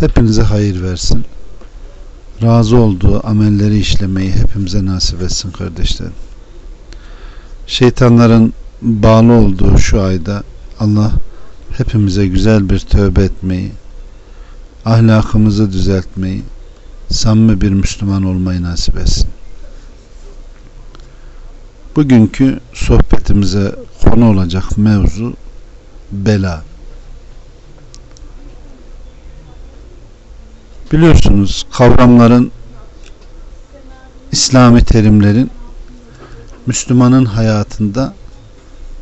hepinize hayır versin. Razı olduğu amelleri işlemeyi hepimize nasip etsin kardeşlerim. Şeytanların bağlı olduğu şu ayda Allah hepimize güzel bir tövbe etmeyi, ahlakımızı düzeltmeyi, samimi bir Müslüman olmayı nasip etsin. Bugünkü sohbetimize konu olacak mevzu bela. Biliyorsunuz kavramların İslami terimlerin Müslümanın hayatında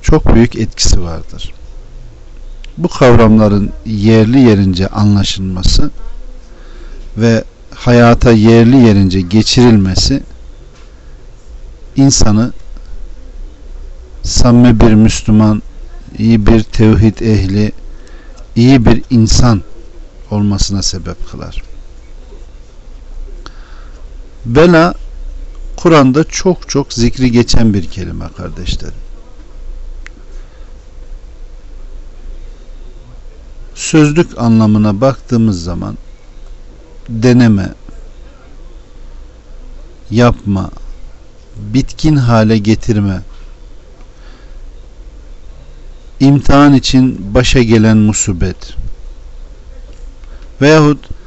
çok büyük etkisi vardır. Bu kavramların yerli yerince anlaşılması ve hayata yerli yerince geçirilmesi insanı samimi bir Müslüman, iyi bir tevhid ehli, iyi bir insan olmasına sebep kılar. Bela Kur'an'da çok çok zikri geçen bir kelime kardeşlerim. Sözlük anlamına baktığımız zaman deneme, yapma, bitkin hale getirme, imtihan için başa gelen musibet veyahut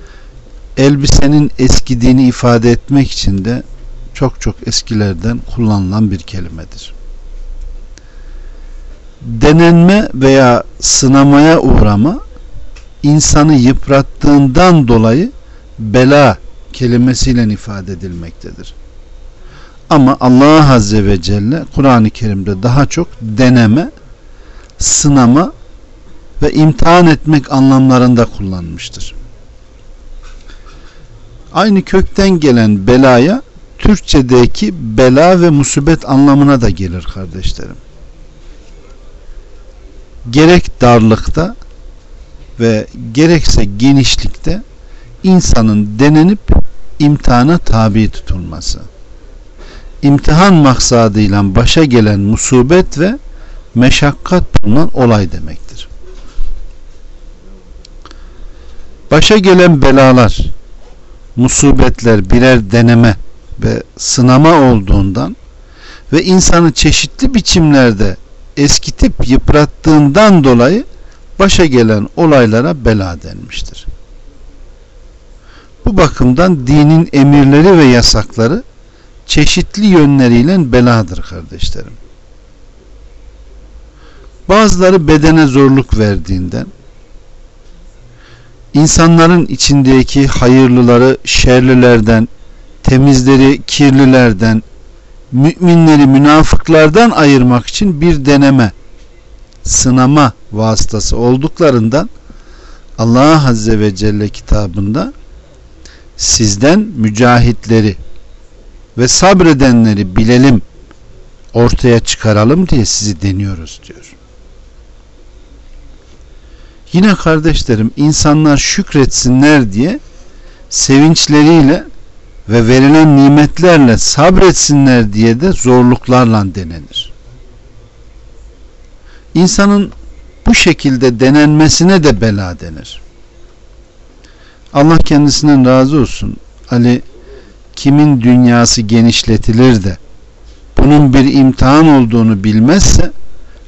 elbisenin eskidiğini ifade etmek için de çok çok eskilerden kullanılan bir kelimedir. Denenme veya sınamaya uğrama insanı yıprattığından dolayı bela kelimesiyle ifade edilmektedir. Ama Allah Azze ve Celle Kur'an-ı Kerim'de daha çok deneme, sınama ve imtihan etmek anlamlarında kullanmıştır. Aynı kökten gelen belaya Türkçedeki bela ve musibet anlamına da gelir kardeşlerim. Gerek darlıkta ve gerekse genişlikte insanın denenip imtihana tabi tutulması. İmtihan maksadıyla başa gelen musibet ve meşakkat bulunan olay demektir. Başa gelen belalar, musibetler birer deneme ve sınama olduğundan ve insanı çeşitli biçimlerde eskitip yıprattığından dolayı başa gelen olaylara bela denmiştir. Bu bakımdan dinin emirleri ve yasakları çeşitli yönleriyle beladır kardeşlerim. Bazıları bedene zorluk verdiğinden, insanların içindeki hayırlıları şerlilerden, temizleri kirlilerden, müminleri münafıklardan ayırmak için bir deneme, sınama vasıtası olduklarından Allah Azze ve Celle kitabında sizden mücahitleri ve sabredenleri bilelim ortaya çıkaralım diye sizi deniyoruz diyor. Yine kardeşlerim insanlar şükretsinler diye sevinçleriyle ve verilen nimetlerle sabretsinler diye de zorluklarla denenir. İnsanın bu şekilde denenmesine de bela denir. Allah kendisinden razı olsun. Ali kimin dünyası genişletilir de bunun bir imtihan olduğunu bilmezse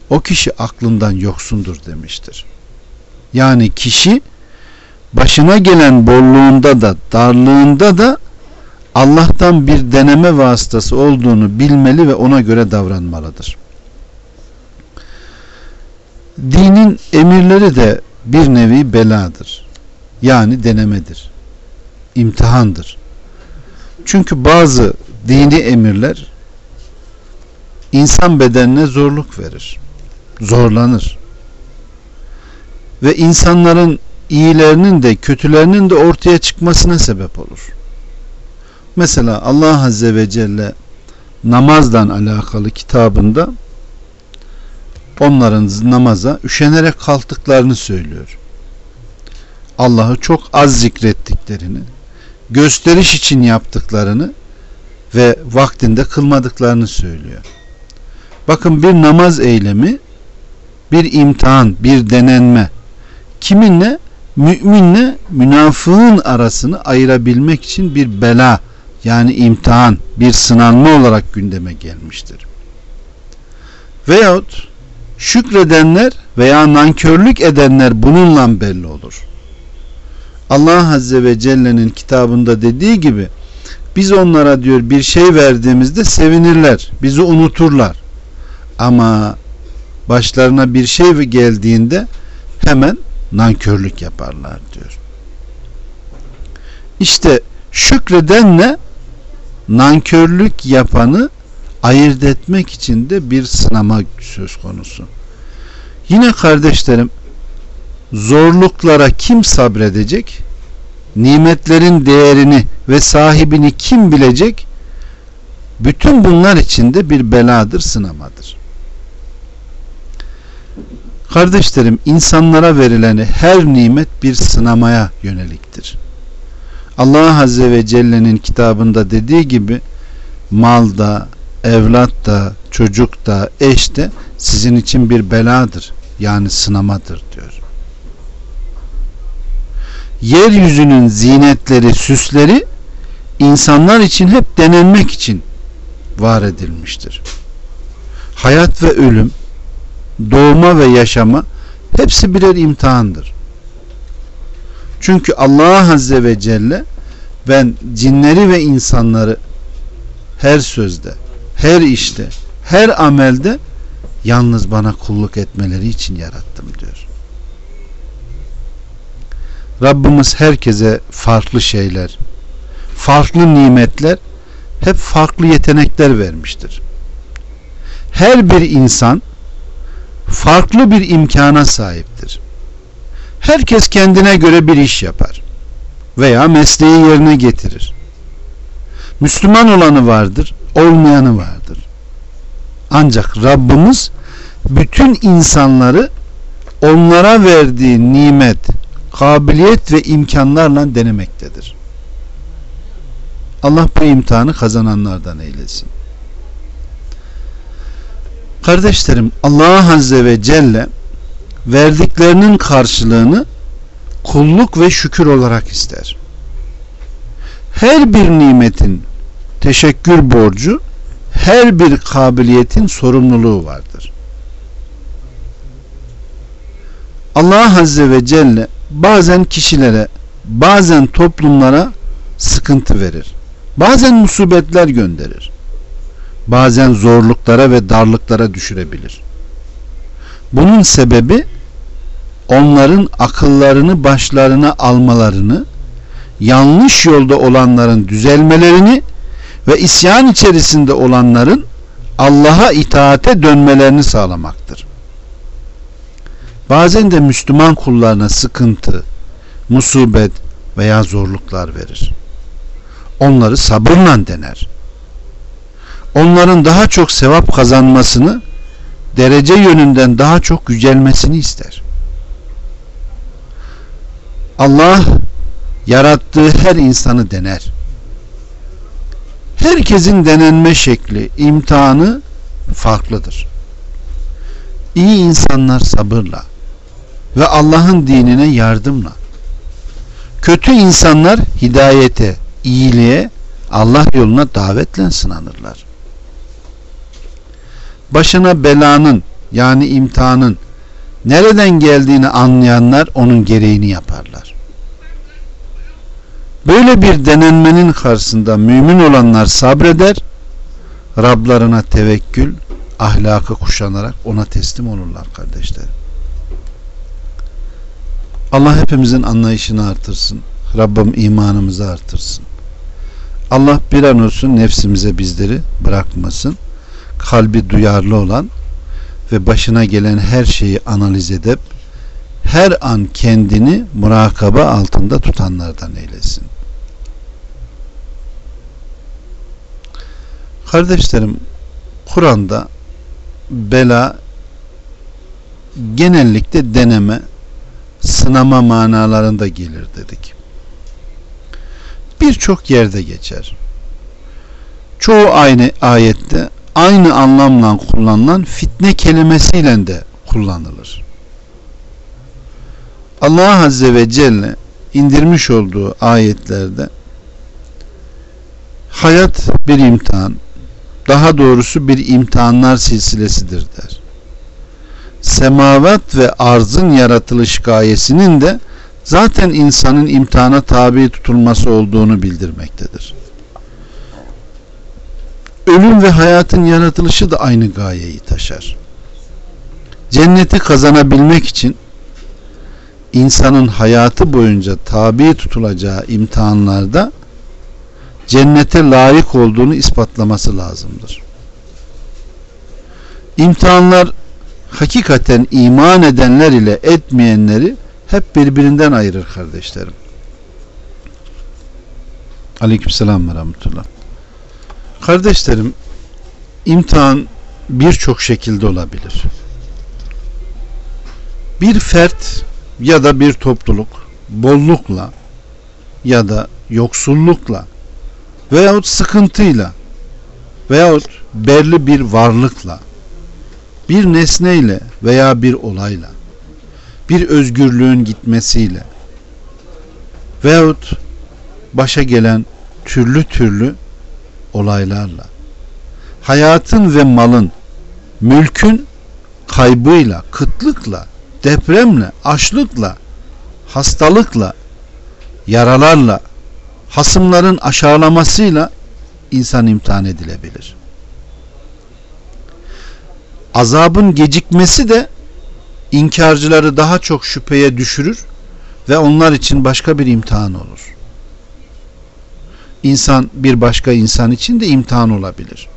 o kişi aklından yoksundur demiştir. Yani kişi başına gelen bolluğunda da darlığında da Allah'tan bir deneme vasıtası olduğunu bilmeli ve ona göre davranmalıdır. Dinin emirleri de bir nevi beladır. Yani denemedir. İmtihandır. Çünkü bazı dini emirler insan bedenine zorluk verir. Zorlanır. Ve insanların iyilerinin de kötülerinin de ortaya çıkmasına sebep olur. Mesela Allah Azze ve Celle namazdan alakalı kitabında onların namaza üşenerek kalktıklarını söylüyor. Allah'ı çok az zikrettiklerini, gösteriş için yaptıklarını ve vaktinde kılmadıklarını söylüyor. Bakın bir namaz eylemi bir imtihan, bir denenme. Kiminle? Müminle münafığın arasını ayırabilmek için bir bela yani imtihan, bir sınanma olarak gündeme gelmiştir. Veyahut şükredenler veya nankörlük edenler bununla belli olur. Allah Azze ve Celle'nin kitabında dediği gibi biz onlara diyor bir şey verdiğimizde sevinirler, bizi unuturlar. Ama başlarına bir şey geldiğinde hemen nankörlük yaparlar diyor. İşte şükredenle nankörlük yapanı ayırt etmek için de bir sınama söz konusu. Yine kardeşlerim zorluklara kim sabredecek? Nimetlerin değerini ve sahibini kim bilecek? Bütün bunlar içinde bir beladır, sınamadır. Kardeşlerim insanlara verileni her nimet bir sınamaya yöneliktir. Allah Azze ve Celle'nin kitabında dediği gibi malda, evlat da, çocuk da, eş de sizin için bir beladır. Yani sınamadır diyor. Yeryüzünün zinetleri, süsleri insanlar için hep denenmek için var edilmiştir. Hayat ve ölüm, doğma ve yaşama hepsi birer imtihandır. Çünkü Allah Azze ve Celle ben cinleri ve insanları her sözde, her işte, her amelde yalnız bana kulluk etmeleri için yarattım diyor. Rabbimiz herkese farklı şeyler, farklı nimetler, hep farklı yetenekler vermiştir. Her bir insan farklı bir imkana sahiptir. Herkes kendine göre bir iş yapar veya mesleği yerine getirir. Müslüman olanı vardır, olmayanı vardır. Ancak Rabbimiz bütün insanları onlara verdiği nimet, kabiliyet ve imkanlarla denemektedir. Allah bu imtihanı kazananlardan eylesin. Kardeşlerim Allah Azze ve Celle verdiklerinin karşılığını kulluk ve şükür olarak ister. Her bir nimetin teşekkür borcu, her bir kabiliyetin sorumluluğu vardır. Allah Azze ve Celle bazen kişilere, bazen toplumlara sıkıntı verir. Bazen musibetler gönderir bazen zorluklara ve darlıklara düşürebilir. Bunun sebebi onların akıllarını başlarına almalarını, yanlış yolda olanların düzelmelerini ve isyan içerisinde olanların Allah'a itaate dönmelerini sağlamaktır. Bazen de Müslüman kullarına sıkıntı, musibet veya zorluklar verir. Onları sabırla dener onların daha çok sevap kazanmasını derece yönünden daha çok yücelmesini ister. Allah yarattığı her insanı dener. Herkesin denenme şekli, imtihanı farklıdır. İyi insanlar sabırla ve Allah'ın dinine yardımla. Kötü insanlar hidayete, iyiliğe, Allah yoluna davetle sınanırlar başına belanın yani imtihanın nereden geldiğini anlayanlar onun gereğini yaparlar. Böyle bir denenmenin karşısında mümin olanlar sabreder, Rablarına tevekkül, ahlakı kuşanarak ona teslim olurlar kardeşler. Allah hepimizin anlayışını artırsın. Rabbim imanımızı artırsın. Allah bir an olsun nefsimize bizleri bırakmasın. Kalbi duyarlı olan ve başına gelen her şeyi analiz edip her an kendini murakaba altında tutanlardan eylesin. Kardeşlerim, Kur'an'da bela genellikle deneme, sınama manalarında gelir dedik. Birçok yerde geçer. Çoğu aynı ayette aynı anlamla kullanılan fitne kelimesiyle de kullanılır. Allah Azze ve Celle indirmiş olduğu ayetlerde hayat bir imtihan, daha doğrusu bir imtihanlar silsilesidir der. Semavat ve arzın yaratılış gayesinin de zaten insanın imtihana tabi tutulması olduğunu bildirmektedir. Ölüm ve hayatın yaratılışı da aynı gayeyi taşar. Cenneti kazanabilmek için insanın hayatı boyunca tabi tutulacağı imtihanlarda cennete layık olduğunu ispatlaması lazımdır. İmtihanlar hakikaten iman edenler ile etmeyenleri hep birbirinden ayırır kardeşlerim. Aleykümselam ve rahmetullah. Kardeşlerim, imtihan birçok şekilde olabilir. Bir fert ya da bir topluluk bollukla ya da yoksullukla veyahut sıkıntıyla veyahut belli bir varlıkla bir nesneyle veya bir olayla bir özgürlüğün gitmesiyle veyahut başa gelen türlü türlü olaylarla hayatın ve malın mülkün kaybıyla, kıtlıkla, depremle, açlıkla, hastalıkla, yaralarla, hasımların aşağılamasıyla insan imtihan edilebilir. Azabın gecikmesi de inkarcıları daha çok şüpheye düşürür ve onlar için başka bir imtihan olur. İnsan bir başka insan için de imtihan olabilir.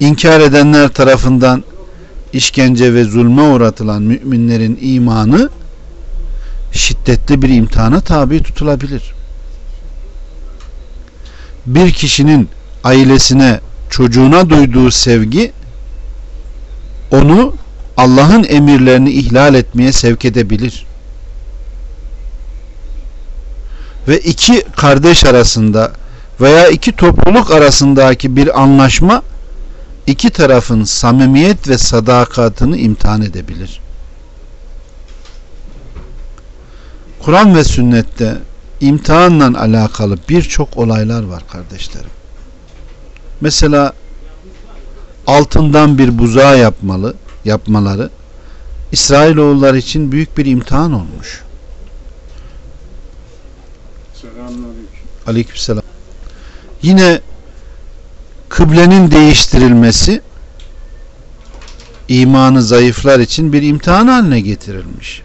İnkar edenler tarafından işkence ve zulme uğratılan müminlerin imanı şiddetli bir imtihana tabi tutulabilir. Bir kişinin ailesine, çocuğuna duyduğu sevgi onu Allah'ın emirlerini ihlal etmeye sevk edebilir. Ve iki kardeş arasında veya iki topluluk arasındaki bir anlaşma iki tarafın samimiyet ve sadakatini imtihan edebilir. Kur'an ve sünnette imtihanla alakalı birçok olaylar var kardeşlerim. Mesela altından bir buzağı yapmalı, yapmaları İsrailoğulları için büyük bir imtihan olmuş. Aleykümselam. Yine kıblenin değiştirilmesi imanı zayıflar için bir imtihan haline getirilmiş.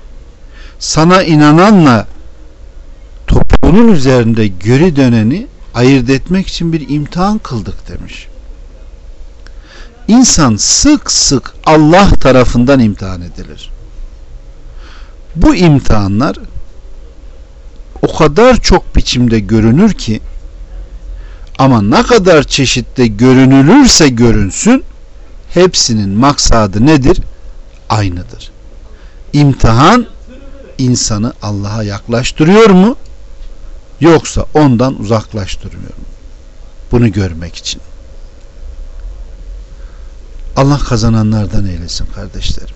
Sana inananla topuğunun üzerinde göri döneni ayırt etmek için bir imtihan kıldık demiş. İnsan sık sık Allah tarafından imtihan edilir. Bu imtihanlar o kadar çok biçimde görünür ki ama ne kadar çeşitte görünülürse görünsün hepsinin maksadı nedir? Aynıdır. İmtihan insanı Allah'a yaklaştırıyor mu? Yoksa ondan uzaklaştırmıyor mu? Bunu görmek için. Allah kazananlardan eylesin kardeşlerim.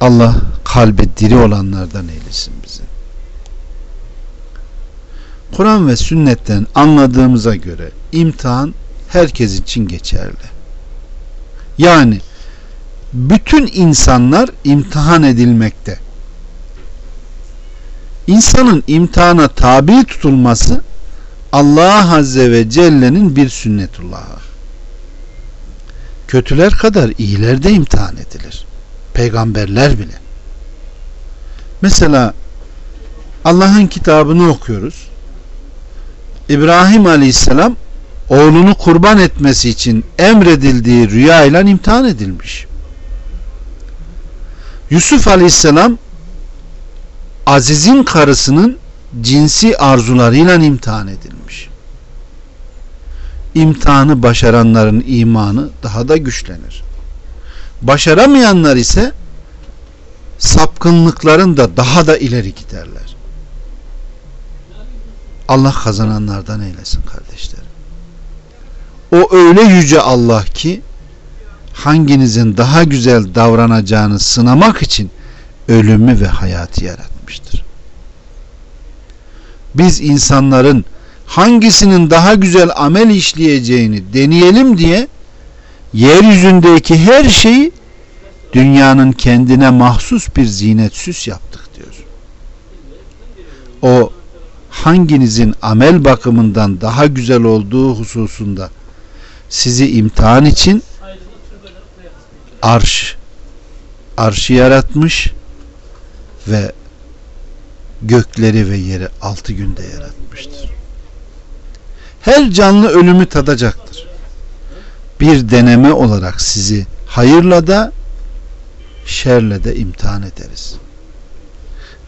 Allah kalbi diri olanlardan eylesin bizi. Kur'an ve sünnetten anladığımıza göre imtihan herkes için geçerli. Yani bütün insanlar imtihan edilmekte. insanın imtihana tabi tutulması Allah Azze ve Celle'nin bir sünnetullahı. Kötüler kadar iyiler de imtihan edilir. Peygamberler bile. Mesela Allah'ın kitabını okuyoruz. İbrahim Aleyhisselam oğlunu kurban etmesi için emredildiği rüya ile imtihan edilmiş. Yusuf Aleyhisselam Aziz'in karısının cinsi arzularıyla imtihan edilmiş. İmtihanı başaranların imanı daha da güçlenir. Başaramayanlar ise sapkınlıkların da daha da ileri giderler. Allah kazananlardan eylesin kardeşlerim. O öyle yüce Allah ki hanginizin daha güzel davranacağını sınamak için ölümü ve hayatı yaratmıştır. Biz insanların hangisinin daha güzel amel işleyeceğini deneyelim diye yeryüzündeki her şeyi dünyanın kendine mahsus bir zinet yaptık diyor. O hanginizin amel bakımından daha güzel olduğu hususunda sizi imtihan için arş arşı yaratmış ve gökleri ve yeri altı günde yaratmıştır. Her canlı ölümü tadacaktır. Bir deneme olarak sizi hayırla da şerle de imtihan ederiz.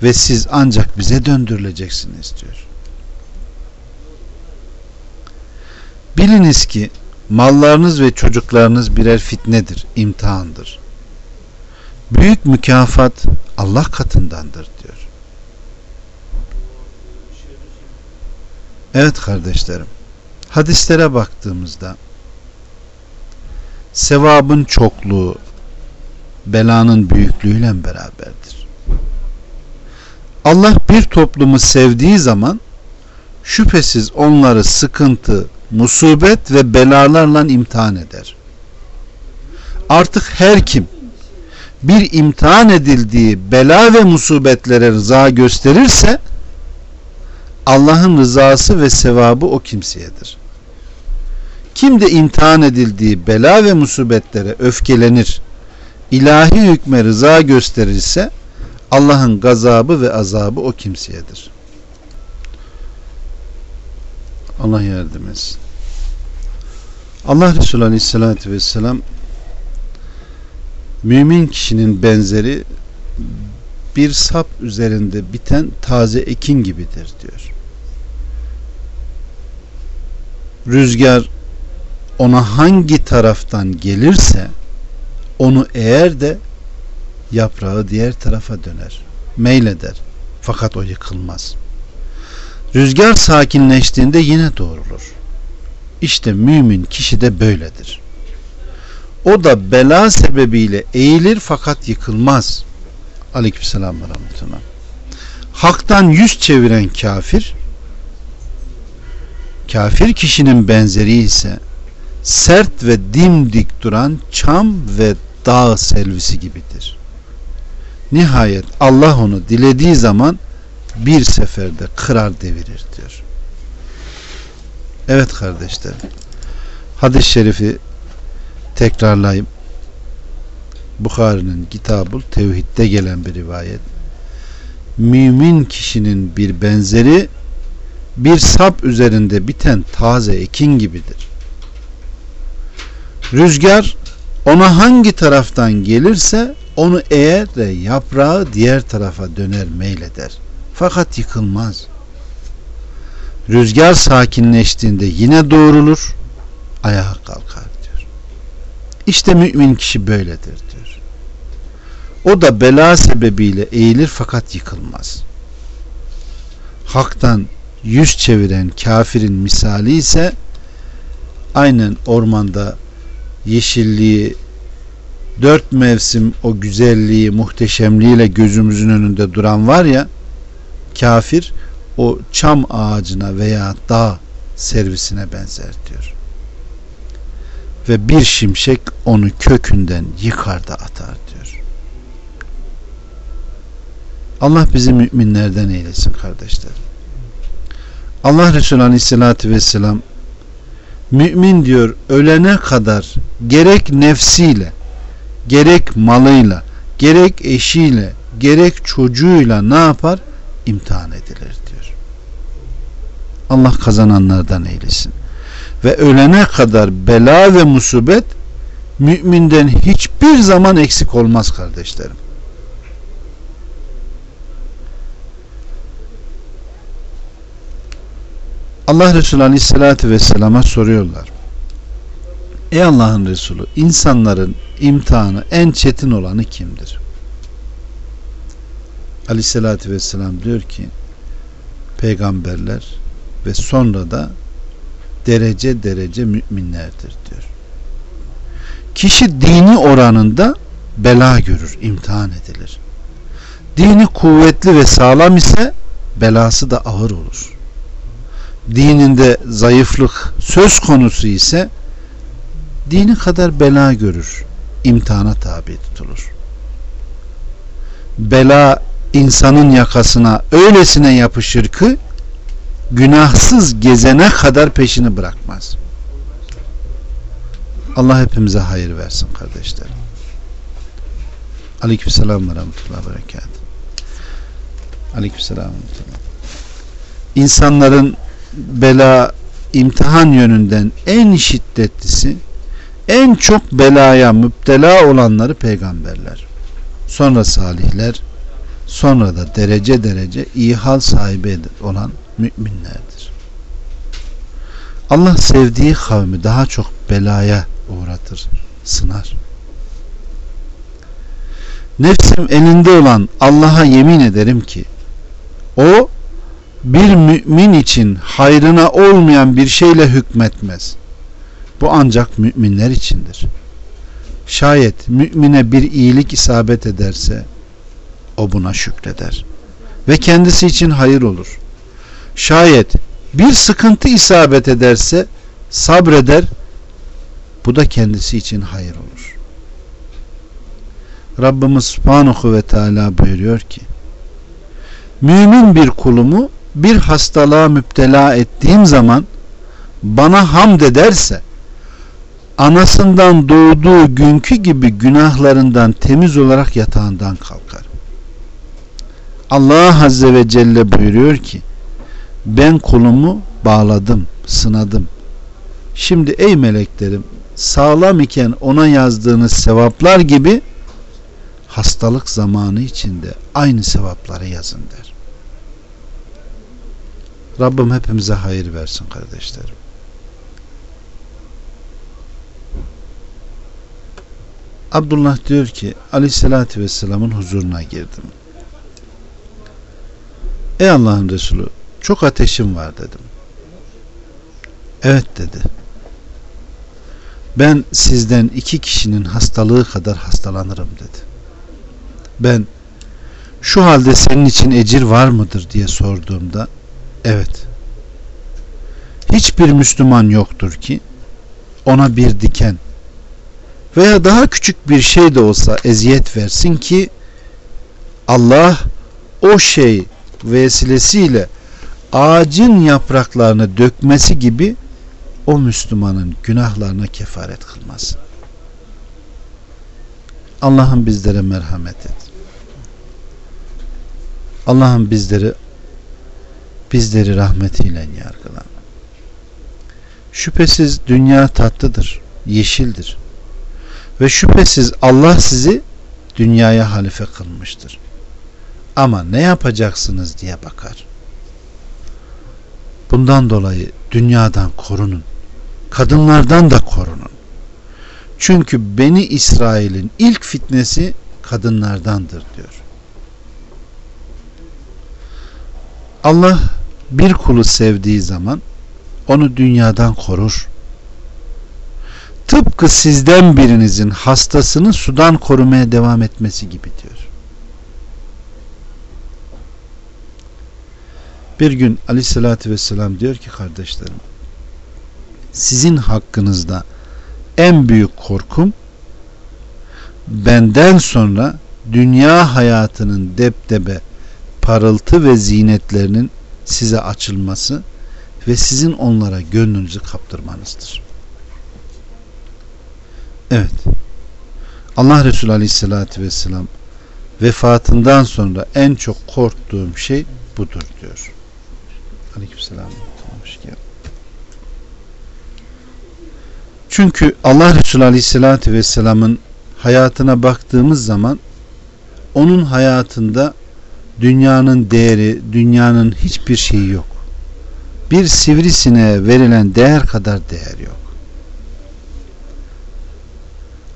Ve siz ancak bize döndürüleceksiniz diyor. Biliniz ki mallarınız ve çocuklarınız birer fitnedir, imtihandır. Büyük mükafat Allah katındandır diyor. Evet kardeşlerim. Hadislere baktığımızda sevabın çokluğu belanın büyüklüğüyle beraberdir. Allah bir toplumu sevdiği zaman şüphesiz onları sıkıntı, musibet ve belalarla imtihan eder. Artık her kim bir imtihan edildiği bela ve musibetlere rıza gösterirse Allah'ın rızası ve sevabı o kimseyedir. Kim de imtihan edildiği bela ve musibetlere öfkelenir, ilahi hükme rıza gösterirse Allah'ın gazabı ve azabı o kimseyedir. Allah yardım etsin. Allah Resulü Aleyhisselatü Vesselam mümin kişinin benzeri bir sap üzerinde biten taze ekin gibidir diyor. Rüzgar ona hangi taraftan gelirse onu eğer de yaprağı diğer tarafa döner. Meyleder. Fakat o yıkılmaz. Rüzgar sakinleştiğinde yine doğrulur. İşte mümin kişi de böyledir. O da bela sebebiyle eğilir fakat yıkılmaz. Aleykümselam ve rahmetullah. Hak'tan yüz çeviren kafir kafir kişinin benzeri ise sert ve dimdik duran çam ve dağ selvisi gibidir. Nihayet Allah onu dilediği zaman bir seferde kırar devirir diyor. Evet kardeşlerim. Hadis-i şerifi tekrarlayayım. Bukhari'nin Kitabul Tevhid'de gelen bir rivayet. Mümin kişinin bir benzeri bir sap üzerinde biten taze ekin gibidir. Rüzgar ona hangi taraftan gelirse onu eğer de yaprağı diğer tarafa döner meyleder. Fakat yıkılmaz. Rüzgar sakinleştiğinde yine doğrulur, ayağa kalkar diyor. İşte mümin kişi böyledir diyor. O da bela sebebiyle eğilir fakat yıkılmaz. Hak'tan yüz çeviren kafirin misali ise aynen ormanda yeşilliği dört mevsim o güzelliği muhteşemliğiyle gözümüzün önünde duran var ya kafir o çam ağacına veya dağ servisine benzer diyor. Ve bir şimşek onu kökünden yıkar atar diyor. Allah bizi müminlerden eylesin kardeşlerim. Allah Resulü Aleyhisselatü Vesselam mümin diyor ölene kadar gerek nefsiyle gerek malıyla gerek eşiyle gerek çocuğuyla ne yapar? imtihan edilir diyor. Allah kazananlardan eylesin. Ve ölene kadar bela ve musibet müminden hiçbir zaman eksik olmaz kardeşlerim. Allah Resulü Aleyhisselatü Vesselam'a soruyorlar. Ey Allah'ın Resulü insanların imtihanı en çetin olanı kimdir? Aleyhisselatü Vesselam diyor ki peygamberler ve sonra da derece derece müminlerdir diyor. Kişi dini oranında bela görür, imtihan edilir. Dini kuvvetli ve sağlam ise belası da ağır olur. Dininde zayıflık söz konusu ise dini kadar bela görür, imtihana tabi tutulur. Bela insanın yakasına öylesine yapışır ki günahsız gezene kadar peşini bırakmaz. Allah hepimize hayır versin kardeşlerim. Aleykümselam ve rahmetullahi ve berekat. Aleykümselam ve. İnsanların bela, imtihan yönünden en şiddetlisi, en çok belaya müptela olanları peygamberler. Sonra salihler, sonra da derece derece iyi hal sahibi olan müminlerdir. Allah sevdiği kavmi daha çok belaya uğratır, sınar. Nefsim elinde olan Allah'a yemin ederim ki o bir mümin için hayrına olmayan bir şeyle hükmetmez. Bu ancak müminler içindir. Şayet mümine bir iyilik isabet ederse o buna şükreder. Ve kendisi için hayır olur. Şayet bir sıkıntı isabet ederse sabreder. Bu da kendisi için hayır olur. Rabbimiz Subhanahu ve Teala buyuruyor ki Mümin bir kulumu bir hastalığa müptela ettiğim zaman bana hamd ederse anasından doğduğu günkü gibi günahlarından temiz olarak yatağından kalkar. Allah Azze ve Celle buyuruyor ki ben kulumu bağladım, sınadım. Şimdi ey meleklerim sağlam iken ona yazdığınız sevaplar gibi hastalık zamanı içinde aynı sevapları yazın der. Rabbim hepimize hayır versin kardeşlerim. Abdullah diyor ki aleyhissalatü vesselamın huzuruna girdim. Ey Allah'ın Resulü çok ateşim var dedim. Evet dedi. Ben sizden iki kişinin hastalığı kadar hastalanırım dedi. Ben şu halde senin için ecir var mıdır diye sorduğumda evet hiçbir Müslüman yoktur ki ona bir diken veya daha küçük bir şey de olsa eziyet versin ki Allah o şey vesilesiyle ağacın yapraklarını dökmesi gibi o Müslümanın günahlarına kefaret kılmasın. Allah'ım bizlere merhamet et. Allah'ım bizleri bizleri rahmetiyle yargıla. Şüphesiz dünya tatlıdır, yeşildir. Ve şüphesiz Allah sizi dünyaya halife kılmıştır. Ama ne yapacaksınız diye bakar. Bundan dolayı dünyadan korunun. Kadınlardan da korunun. Çünkü Beni İsrail'in ilk fitnesi kadınlardandır diyor. Allah bir kulu sevdiği zaman onu dünyadan korur. Tıpkı sizden birinizin hastasını sudan korumaya devam etmesi gibi diyor. Bir gün aleyhissalatü vesselam diyor ki kardeşlerim sizin hakkınızda en büyük korkum benden sonra dünya hayatının depdebe parıltı ve zinetlerinin size açılması ve sizin onlara gönlünüzü kaptırmanızdır. Evet. Allah Resulü Aleyhisselatü Vesselam vefatından sonra en çok korktuğum şey budur diyor. Aleykümselam. Çünkü Allah Resulü Aleyhisselatü Vesselam'ın hayatına baktığımız zaman onun hayatında dünyanın değeri, dünyanın hiçbir şeyi yok. Bir sivrisineğe verilen değer kadar değer yok.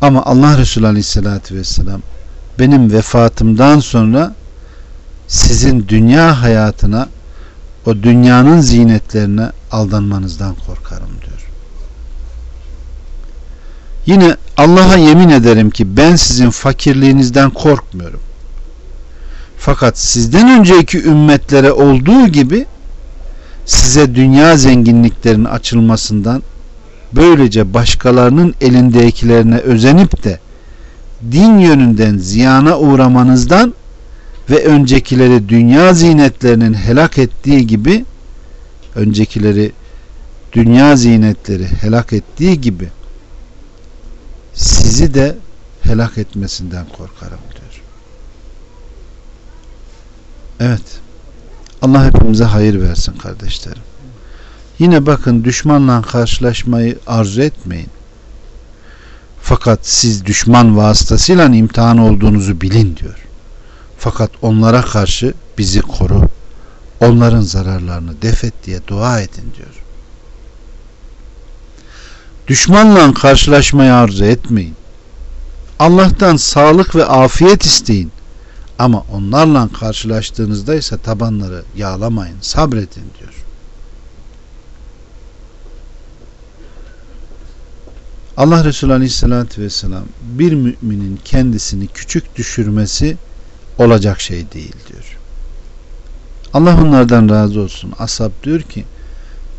Ama Allah Resulü Aleyhisselatü Vesselam benim vefatımdan sonra sizin dünya hayatına o dünyanın zinetlerine aldanmanızdan korkarım diyor. Yine Allah'a yemin ederim ki ben sizin fakirliğinizden korkmuyorum. Fakat sizden önceki ümmetlere olduğu gibi size dünya zenginliklerinin açılmasından böylece başkalarının elindekilerine özenip de din yönünden ziyana uğramanızdan ve öncekileri dünya zinetlerinin helak ettiği gibi öncekileri dünya zinetleri helak ettiği gibi sizi de helak etmesinden korkarım diyor. Evet. Allah hepimize hayır versin kardeşlerim. Yine bakın düşmanla karşılaşmayı arzu etmeyin. Fakat siz düşman vasıtasıyla imtihan olduğunuzu bilin diyor. Fakat onlara karşı bizi koru. Onların zararlarını defet diye dua edin diyor. Düşmanla karşılaşmayı arzu etmeyin. Allah'tan sağlık ve afiyet isteyin. Ama onlarla karşılaştığınızda ise tabanları yağlamayın, sabredin diyor. Allah Resulü Aleyhisselatü Vesselam bir müminin kendisini küçük düşürmesi olacak şey değil diyor. Allah onlardan razı olsun. Ashab diyor ki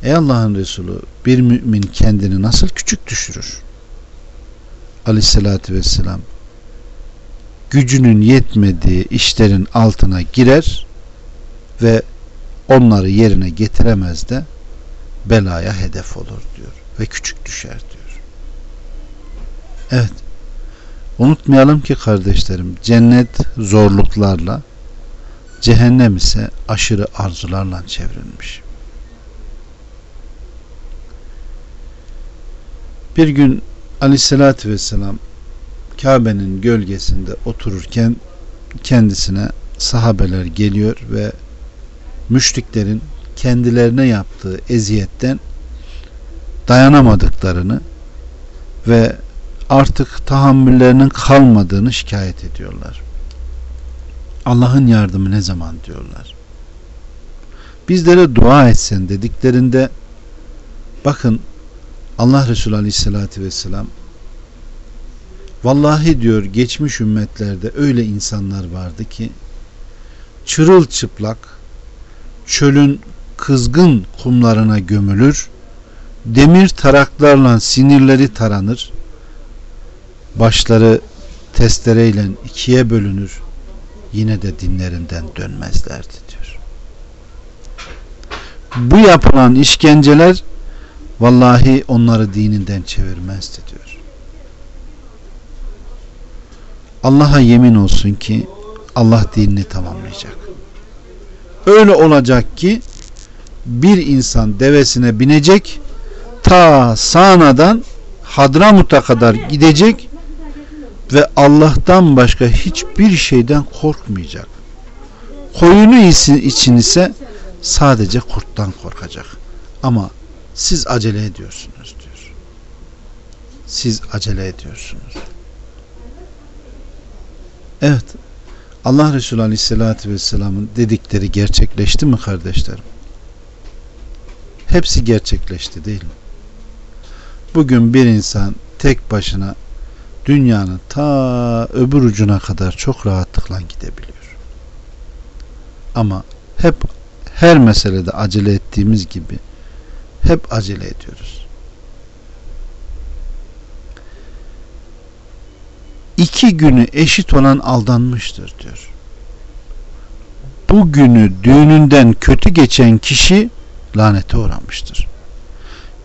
Ey Allah'ın Resulü bir mümin kendini nasıl küçük düşürür? Aleyhissalatü vesselam gücünün yetmediği işlerin altına girer ve onları yerine getiremez de belaya hedef olur diyor ve küçük düşer diyor. Evet. Unutmayalım ki kardeşlerim cennet zorluklarla cehennem ise aşırı arzularla çevrilmiş. Bir gün aleyhissalatü vesselam Kabe'nin gölgesinde otururken kendisine sahabeler geliyor ve müşriklerin kendilerine yaptığı eziyetten dayanamadıklarını ve artık tahammüllerinin kalmadığını şikayet ediyorlar. Allah'ın yardımı ne zaman diyorlar. Bizlere dua etsen dediklerinde bakın Allah Resulü Aleyhisselatü Vesselam vallahi diyor geçmiş ümmetlerde öyle insanlar vardı ki çırılçıplak çölün kızgın kumlarına gömülür demir taraklarla sinirleri taranır başları testereyle ikiye bölünür yine de dinlerinden dönmezlerdi diyor. Bu yapılan işkenceler vallahi onları dininden çevirmezdi diyor. Allah'a yemin olsun ki Allah dinini tamamlayacak. Öyle olacak ki bir insan devesine binecek ta Sana'dan Hadramut'a kadar gidecek ve Allah'tan başka hiçbir şeyden korkmayacak. Koyunu için ise sadece kurttan korkacak. Ama siz acele ediyorsunuz diyor. Siz acele ediyorsunuz. Evet. Allah Resulü Aleyhisselatü Vesselam'ın dedikleri gerçekleşti mi kardeşlerim? Hepsi gerçekleşti değil mi? Bugün bir insan tek başına dünyanın ta öbür ucuna kadar çok rahatlıkla gidebiliyor. Ama hep her meselede acele ettiğimiz gibi hep acele ediyoruz. İki günü eşit olan aldanmıştır diyor. bu günü düğününden kötü geçen kişi lanete uğramıştır.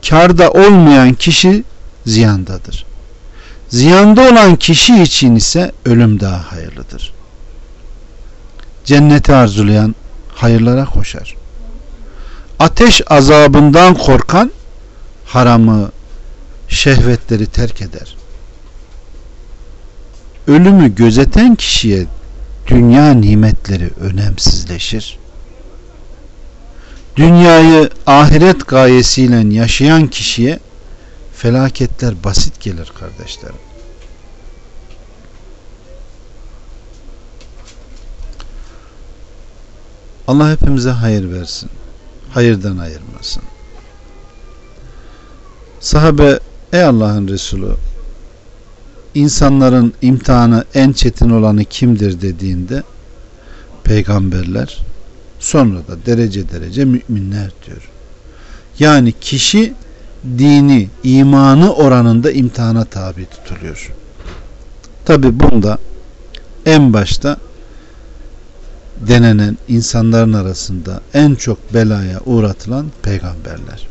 Karda olmayan kişi ziyandadır. Ziyanda olan kişi için ise ölüm daha hayırlıdır. Cenneti arzulayan hayırlara koşar. Ateş azabından korkan haramı, şehvetleri terk eder. Ölümü gözeten kişiye dünya nimetleri önemsizleşir. Dünyayı ahiret gayesiyle yaşayan kişiye felaketler basit gelir kardeşlerim. Allah hepimize hayır versin. Hayırdan ayırmasın. Sahabe ey Allah'ın Resulü insanların imtihanı en çetin olanı kimdir dediğinde peygamberler sonra da derece derece müminler diyor. Yani kişi dini, imanı oranında imtihana tabi tutuluyor. Tabi bunda en başta denenen insanların arasında en çok belaya uğratılan peygamberler.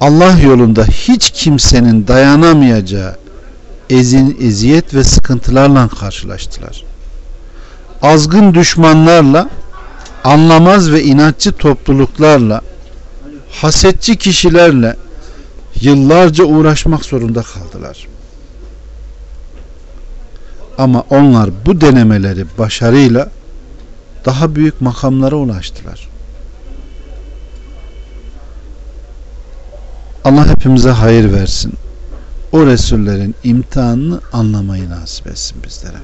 Allah yolunda hiç kimsenin dayanamayacağı ezin, eziyet ve sıkıntılarla karşılaştılar. Azgın düşmanlarla, anlamaz ve inatçı topluluklarla, hasetçi kişilerle yıllarca uğraşmak zorunda kaldılar. Ama onlar bu denemeleri başarıyla daha büyük makamlara ulaştılar. Allah hepimize hayır versin. O Resullerin imtihanını anlamayı nasip etsin bizlere.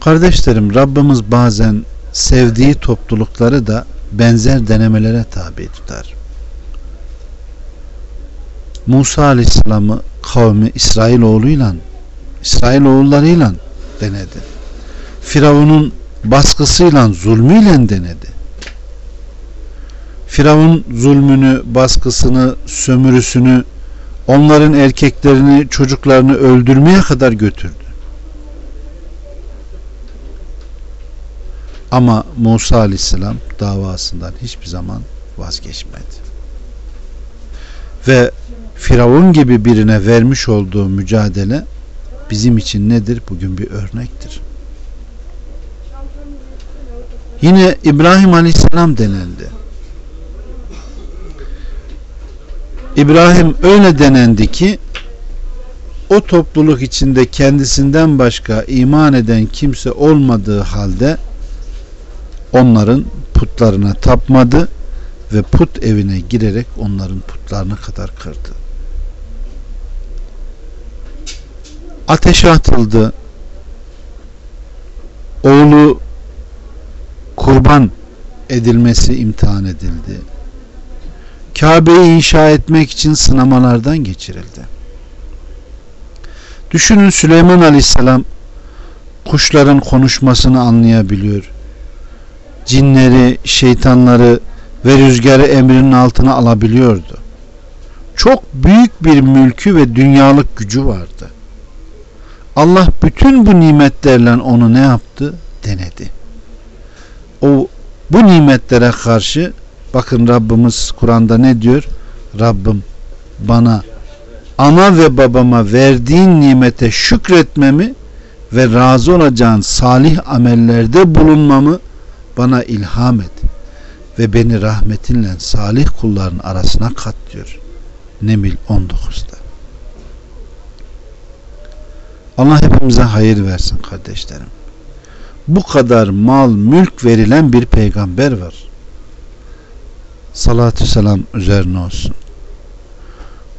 Kardeşlerim Rabbimiz bazen sevdiği toplulukları da benzer denemelere tabi tutar. Musa Aleyhisselam'ı kavmi İsrailoğluyla İsrailoğullarıyla denedi. Firavun'un baskısıyla zulmüyle denedi. Firavun zulmünü, baskısını, sömürüsünü, onların erkeklerini, çocuklarını öldürmeye kadar götürdü. Ama Musa Aleyhisselam davasından hiçbir zaman vazgeçmedi. Ve Firavun gibi birine vermiş olduğu mücadele bizim için nedir? Bugün bir örnektir. Yine İbrahim Aleyhisselam denildi. İbrahim öyle denendi ki o topluluk içinde kendisinden başka iman eden kimse olmadığı halde onların putlarına tapmadı ve put evine girerek onların putlarına kadar kırdı. Ateşe atıldı. Oğlu kurban edilmesi imtihan edildi. Kabe'yi inşa etmek için sınamalardan geçirildi. Düşünün Süleyman Aleyhisselam kuşların konuşmasını anlayabiliyor. Cinleri, şeytanları ve rüzgarı emrinin altına alabiliyordu. Çok büyük bir mülkü ve dünyalık gücü vardı. Allah bütün bu nimetlerle onu ne yaptı? Denedi. O bu nimetlere karşı bakın Rabbimiz Kur'an'da ne diyor? Rabbim bana ana ve babama verdiğin nimete şükretmemi ve razı olacağın salih amellerde bulunmamı bana ilham et ve beni rahmetinle salih kulların arasına kat diyor. Nemil 19'da. Allah hepimize hayır versin kardeşlerim. Bu kadar mal, mülk verilen bir peygamber var. Salatü selam üzerine olsun.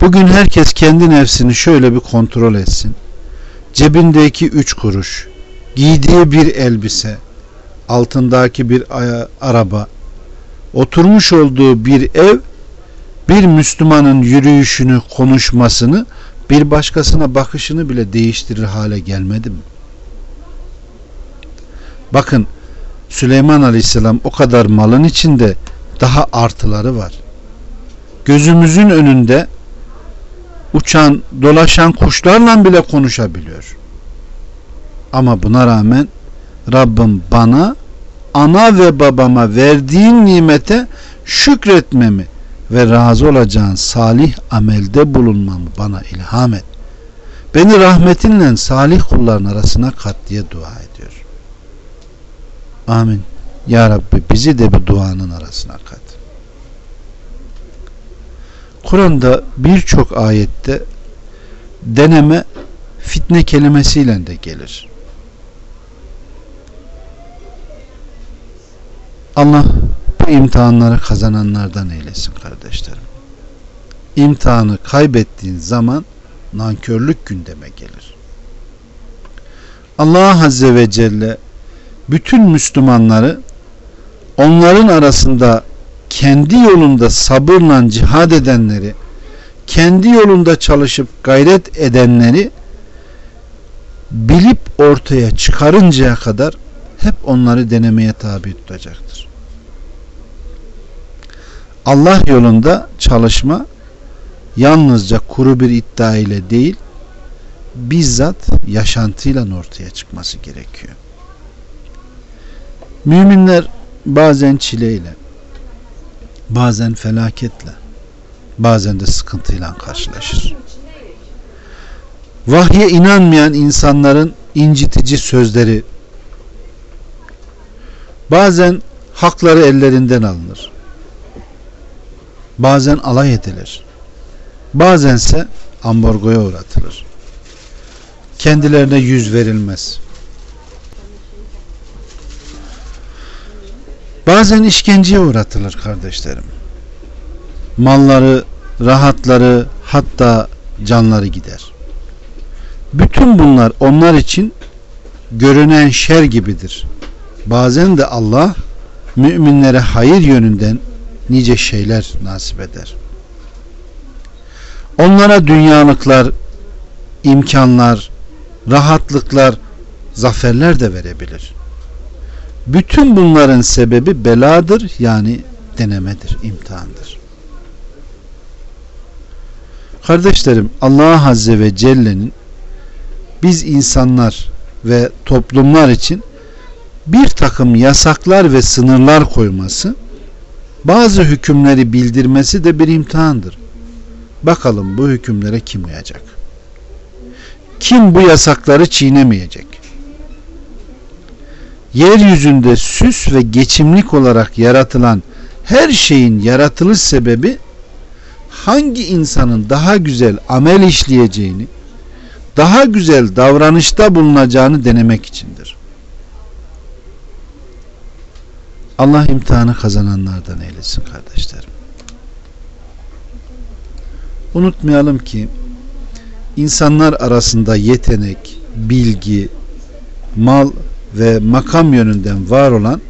Bugün herkes kendi nefsini şöyle bir kontrol etsin. Cebindeki üç kuruş, giydiği bir elbise, altındaki bir araba, oturmuş olduğu bir ev, bir Müslümanın yürüyüşünü, konuşmasını, bir başkasına bakışını bile değiştirir hale gelmedi mi? Bakın Süleyman Aleyhisselam o kadar malın içinde daha artıları var. Gözümüzün önünde uçan, dolaşan kuşlarla bile konuşabiliyor. Ama buna rağmen Rabbim bana ana ve babama verdiğin nimete şükretmemi ve razı olacağın salih amelde bulunmamı bana ilham et. Beni rahmetinle salih kulların arasına kat diye dua ediyor. Amin. Ya Rabbi bizi de bu duanın arasına kat. Kur'an'da birçok ayette deneme fitne kelimesiyle de gelir. Allah bu imtihanları kazananlardan eylesin kardeşlerim. İmtihanı kaybettiğin zaman nankörlük gündeme gelir. Allah Azze ve Celle bütün Müslümanları onların arasında kendi yolunda sabırla cihad edenleri, kendi yolunda çalışıp gayret edenleri bilip ortaya çıkarıncaya kadar hep onları denemeye tabi tutacaktır. Allah yolunda çalışma yalnızca kuru bir iddia ile değil bizzat yaşantıyla ortaya çıkması gerekiyor. Müminler bazen çileyle bazen felaketle bazen de sıkıntıyla karşılaşır. Vahye inanmayan insanların incitici sözleri bazen hakları ellerinden alınır. Bazen alay edilir. Bazense ambargoya uğratılır. Kendilerine yüz verilmez. Bazen işkenceye uğratılır kardeşlerim. Malları, rahatları, hatta canları gider. Bütün bunlar onlar için görünen şer gibidir. Bazen de Allah müminlere hayır yönünden nice şeyler nasip eder. Onlara dünyalıklar, imkanlar, rahatlıklar, zaferler de verebilir. Bütün bunların sebebi beladır yani denemedir, imtihandır. Kardeşlerim Allah Azze ve Celle'nin biz insanlar ve toplumlar için bir takım yasaklar ve sınırlar koyması bazı hükümleri bildirmesi de bir imtihandır. Bakalım bu hükümlere kim uyacak? Kim bu yasakları çiğnemeyecek? Yeryüzünde süs ve geçimlik olarak yaratılan her şeyin yaratılış sebebi hangi insanın daha güzel amel işleyeceğini, daha güzel davranışta bulunacağını denemek içindir. Allah imtihanı kazananlardan eylesin kardeşlerim. Unutmayalım ki insanlar arasında yetenek, bilgi, mal ve makam yönünden var olan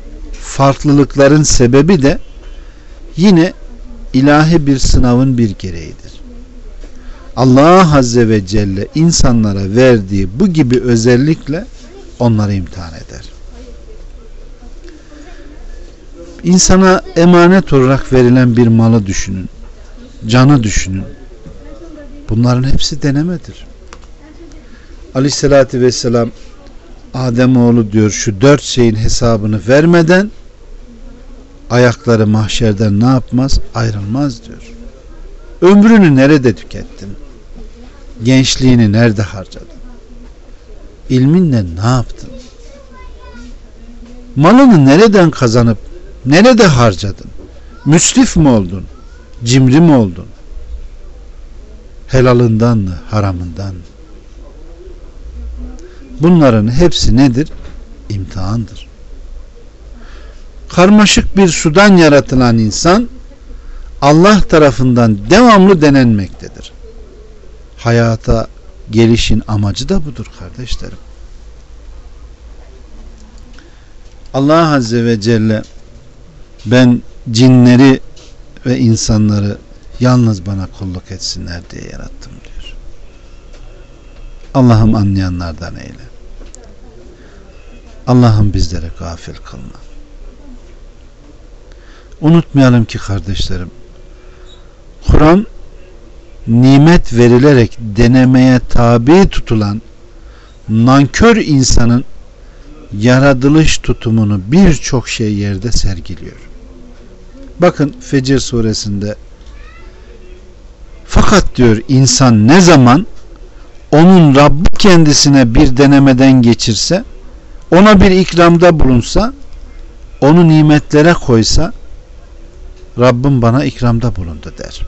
farklılıkların sebebi de yine ilahi bir sınavın bir gereğidir. Allah Azze ve Celle insanlara verdiği bu gibi özellikle onları imtihan eder. İnsana emanet olarak verilen bir malı düşünün. Canı düşünün. Bunların hepsi denemedir. Aleyhissalatü vesselam Ademoğlu diyor şu dört şeyin hesabını vermeden ayakları mahşerden ne yapmaz? Ayrılmaz diyor. Ömrünü nerede tükettin? Gençliğini nerede harcadın? İlminle ne yaptın? Malını nereden kazanıp nerede harcadın? Müsrif mi oldun? Cimri mi oldun? Helalından mı, haramından mı? Bunların hepsi nedir? İmtihandır. Karmaşık bir sudan yaratılan insan Allah tarafından devamlı denenmektedir. Hayata gelişin amacı da budur kardeşlerim. Allah Azze ve Celle ben cinleri ve insanları yalnız bana kulluk etsinler diye yarattım diyor. Allah'ım anlayanlardan eyle. Allah'ım bizleri gafil kılma. Unutmayalım ki kardeşlerim Kur'an nimet verilerek denemeye tabi tutulan nankör insanın yaratılış tutumunu birçok şey yerde sergiliyor. Bakın Fecir suresinde fakat diyor insan ne zaman onun Rabbi kendisine bir denemeden geçirse ona bir ikramda bulunsa onu nimetlere koysa Rabbim bana ikramda bulundu der.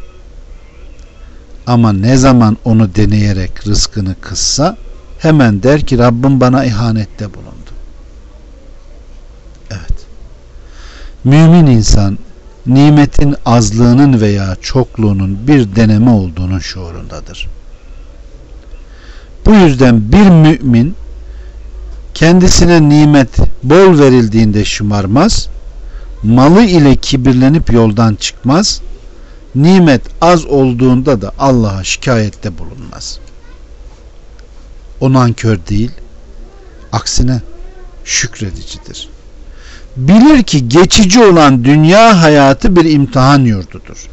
Ama ne zaman onu deneyerek rızkını kıssa hemen der ki Rabbim bana ihanette bulundu. Evet. Mümin insan nimetin azlığının veya çokluğunun bir deneme olduğunun şuurundadır. Bu yüzden bir mümin kendisine nimet bol verildiğinde şımarmaz, malı ile kibirlenip yoldan çıkmaz, nimet az olduğunda da Allah'a şikayette bulunmaz. O nankör değil, aksine şükredicidir. Bilir ki geçici olan dünya hayatı bir imtihan yurdudur.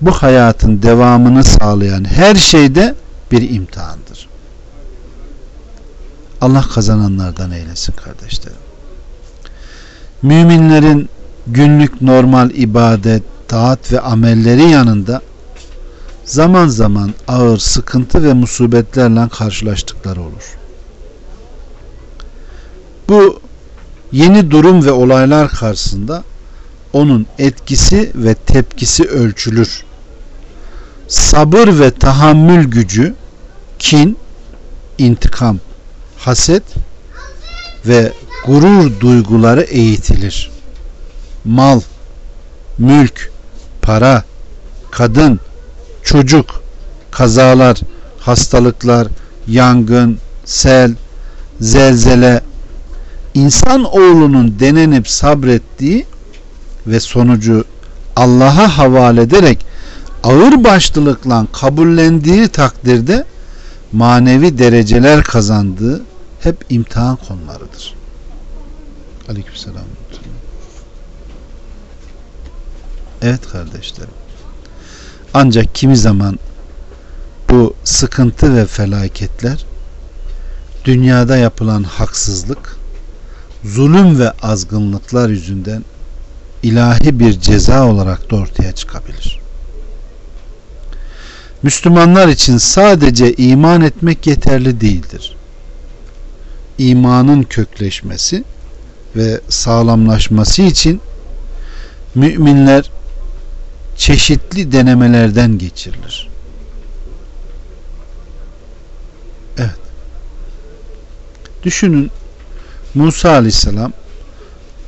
Bu hayatın devamını sağlayan her şeyde bir imtihandır. Allah kazananlardan eylesin kardeşlerim. Müminlerin günlük normal ibadet, taat ve amelleri yanında zaman zaman ağır sıkıntı ve musibetlerle karşılaştıkları olur. Bu yeni durum ve olaylar karşısında onun etkisi ve tepkisi ölçülür. Sabır ve tahammül gücü, kin, intikam, haset ve gurur duyguları eğitilir. Mal, mülk, para, kadın, çocuk, kazalar, hastalıklar, yangın, sel, zelzele, insan oğlunun denenip sabrettiği ve sonucu Allah'a havale ederek ağır başlılıkla kabullendiği takdirde manevi dereceler kazandığı hep imtihan konularıdır. Aleykümselam. Evet kardeşlerim. Ancak kimi zaman bu sıkıntı ve felaketler dünyada yapılan haksızlık, zulüm ve azgınlıklar yüzünden ilahi bir ceza olarak da ortaya çıkabilir. Müslümanlar için sadece iman etmek yeterli değildir. İmanın kökleşmesi ve sağlamlaşması için müminler çeşitli denemelerden geçirilir. Evet. Düşünün Musa Aleyhisselam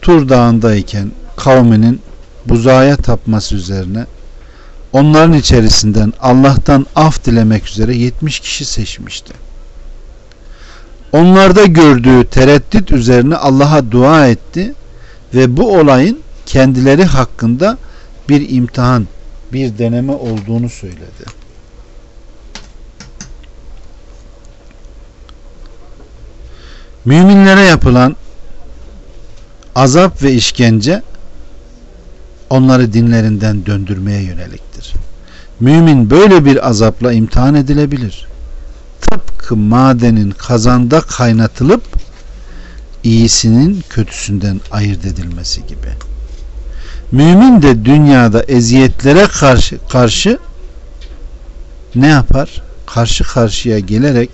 Tur Dağı'ndayken kavminin buzaya tapması üzerine onların içerisinden Allah'tan af dilemek üzere 70 kişi seçmişti. Onlarda gördüğü tereddüt üzerine Allah'a dua etti ve bu olayın kendileri hakkında bir imtihan, bir deneme olduğunu söyledi. Müminlere yapılan azap ve işkence onları dinlerinden döndürmeye yöneliktir. Mümin böyle bir azapla imtihan edilebilir. Tıpkı madenin kazanda kaynatılıp iyisinin kötüsünden ayırt edilmesi gibi. Mümin de dünyada eziyetlere karşı karşı ne yapar? Karşı karşıya gelerek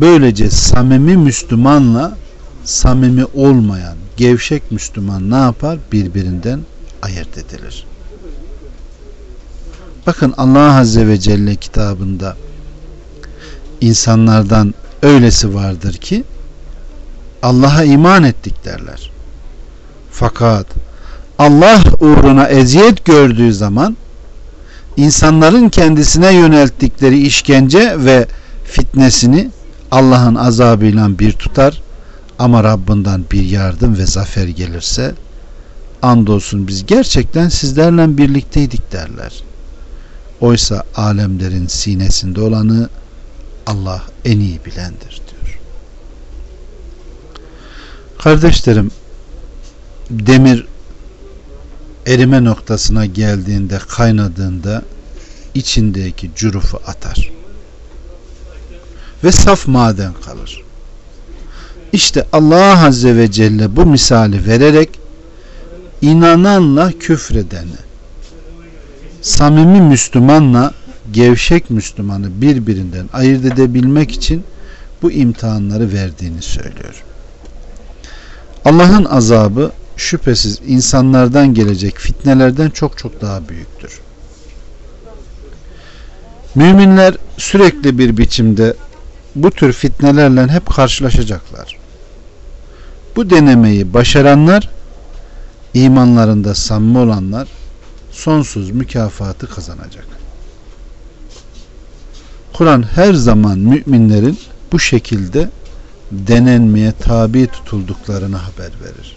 böylece samimi Müslümanla samimi olmayan gevşek Müslüman ne yapar? Birbirinden ayırt edilir. Bakın Allah Azze ve Celle kitabında insanlardan öylesi vardır ki Allah'a iman ettik derler. Fakat Allah uğruna eziyet gördüğü zaman insanların kendisine yönelttikleri işkence ve fitnesini Allah'ın azabıyla bir tutar ama Rabbinden bir yardım ve zafer gelirse andolsun biz gerçekten sizlerle birlikteydik derler. Oysa alemlerin sinesinde olanı Allah en iyi bilendir diyor. Kardeşlerim demir erime noktasına geldiğinde kaynadığında içindeki curufu atar. Ve saf maden kalır. İşte Allah Azze ve Celle bu misali vererek inananla küfredeni, samimi Müslümanla gevşek Müslümanı birbirinden ayırt edebilmek için bu imtihanları verdiğini söylüyor. Allah'ın azabı şüphesiz insanlardan gelecek fitnelerden çok çok daha büyüktür. Müminler sürekli bir biçimde bu tür fitnelerle hep karşılaşacaklar. Bu denemeyi başaranlar imanlarında samimi olanlar sonsuz mükafatı kazanacak. Kur'an her zaman müminlerin bu şekilde denenmeye tabi tutulduklarını haber verir.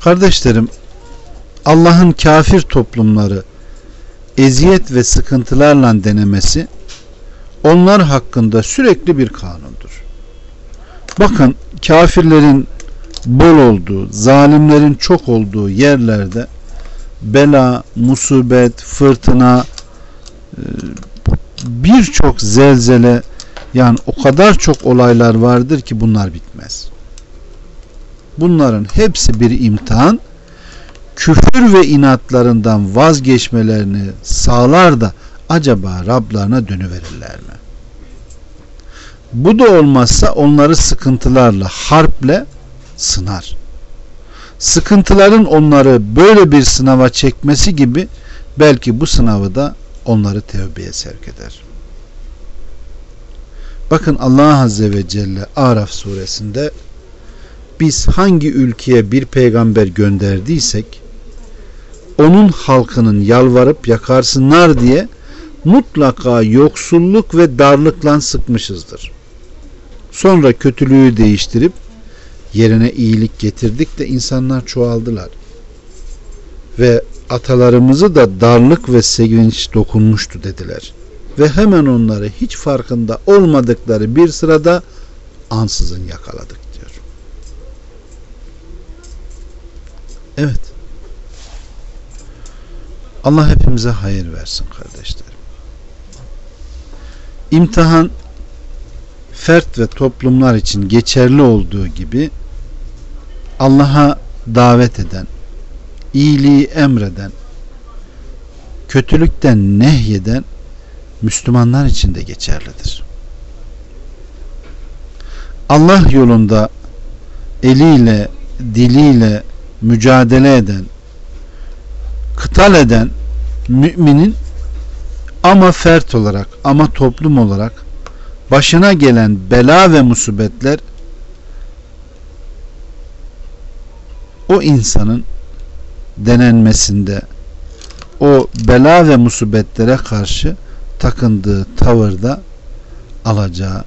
Kardeşlerim, Allah'ın kafir toplumları eziyet ve sıkıntılarla denemesi onlar hakkında sürekli bir kanundur. Bakın kafirlerin bol olduğu, zalimlerin çok olduğu yerlerde bela, musibet, fırtına, e, birçok zelzele yani o kadar çok olaylar vardır ki bunlar bitmez. Bunların hepsi bir imtihan. Küfür ve inatlarından vazgeçmelerini sağlar da acaba Rablarına dönüverirler mi? Bu da olmazsa onları sıkıntılarla, harple sınar. Sıkıntıların onları böyle bir sınava çekmesi gibi belki bu sınavı da onları tevbeye sevk eder. Bakın Allah Azze ve Celle Araf suresinde biz hangi ülkeye bir peygamber gönderdiysek onun halkının yalvarıp yakarsınlar diye mutlaka yoksulluk ve darlıkla sıkmışızdır. Sonra kötülüğü değiştirip yerine iyilik getirdik de insanlar çoğaldılar. Ve atalarımızı da darlık ve sevinç dokunmuştu dediler. Ve hemen onları hiç farkında olmadıkları bir sırada ansızın yakaladık diyor. Evet. Allah hepimize hayır versin kardeşlerim. İmtihan fert ve toplumlar için geçerli olduğu gibi Allah'a davet eden, iyiliği emreden, kötülükten nehyeden Müslümanlar için de geçerlidir. Allah yolunda eliyle, diliyle mücadele eden, kıtal eden müminin ama fert olarak ama toplum olarak başına gelen bela ve musibetler o insanın denenmesinde o bela ve musibetlere karşı takındığı tavırda alacağı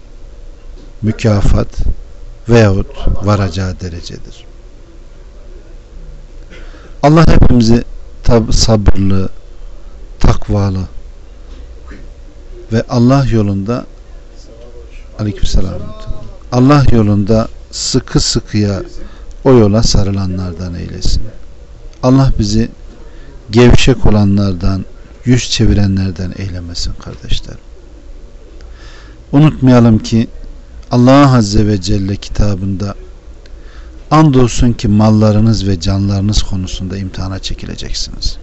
mükafat veyahut varacağı derecedir. Allah hepimizi sabırlı, takvalı ve Allah yolunda aleykümselam Allah yolunda sıkı sıkıya o yola sarılanlardan eylesin. Allah bizi gevşek olanlardan, yüz çevirenlerden eylemesin kardeşler. Unutmayalım ki Allah Azze ve Celle kitabında andolsun ki mallarınız ve canlarınız konusunda imtihana çekileceksiniz.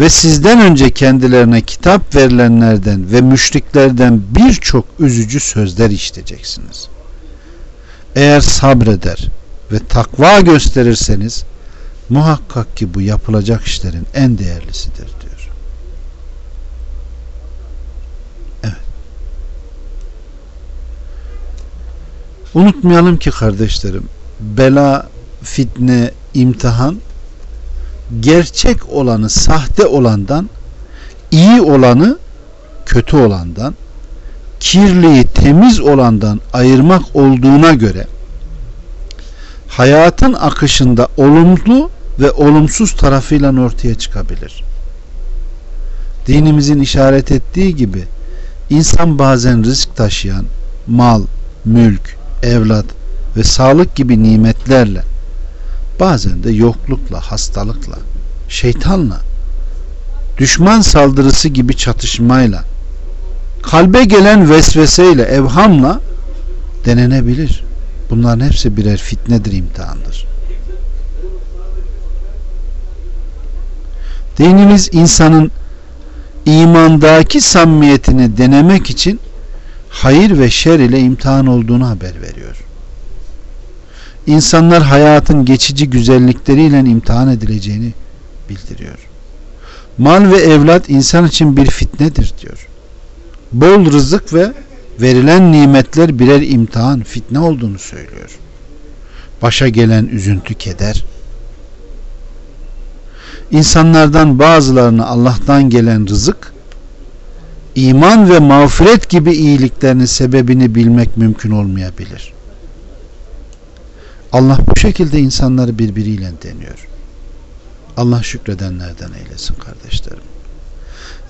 Ve sizden önce kendilerine kitap verilenlerden ve müşriklerden birçok üzücü sözler işiteceksiniz. Eğer sabreder ve takva gösterirseniz muhakkak ki bu yapılacak işlerin en değerlisidir diyor. Evet. Unutmayalım ki kardeşlerim bela, fitne, imtihan gerçek olanı sahte olandan iyi olanı kötü olandan kirliyi temiz olandan ayırmak olduğuna göre hayatın akışında olumlu ve olumsuz tarafıyla ortaya çıkabilir. Dinimizin işaret ettiği gibi insan bazen risk taşıyan mal, mülk, evlat ve sağlık gibi nimetlerle bazen de yoklukla, hastalıkla, şeytanla, düşman saldırısı gibi çatışmayla kalbe gelen vesveseyle, evhamla denenebilir. Bunların hepsi birer fitnedir, imtihandır. Dinimiz insanın imandaki samimiyetini denemek için hayır ve şer ile imtihan olduğunu haber veriyor. İnsanlar hayatın geçici güzellikleriyle imtihan edileceğini bildiriyor. Mal ve evlat insan için bir fitnedir diyor. Bol rızık ve verilen nimetler birer imtihan, fitne olduğunu söylüyor. Başa gelen üzüntü, keder. İnsanlardan bazılarını Allah'tan gelen rızık, iman ve mağfiret gibi iyiliklerinin sebebini bilmek mümkün olmayabilir. Allah bu şekilde insanları birbiriyle deniyor. Allah şükredenlerden eylesin kardeşlerim.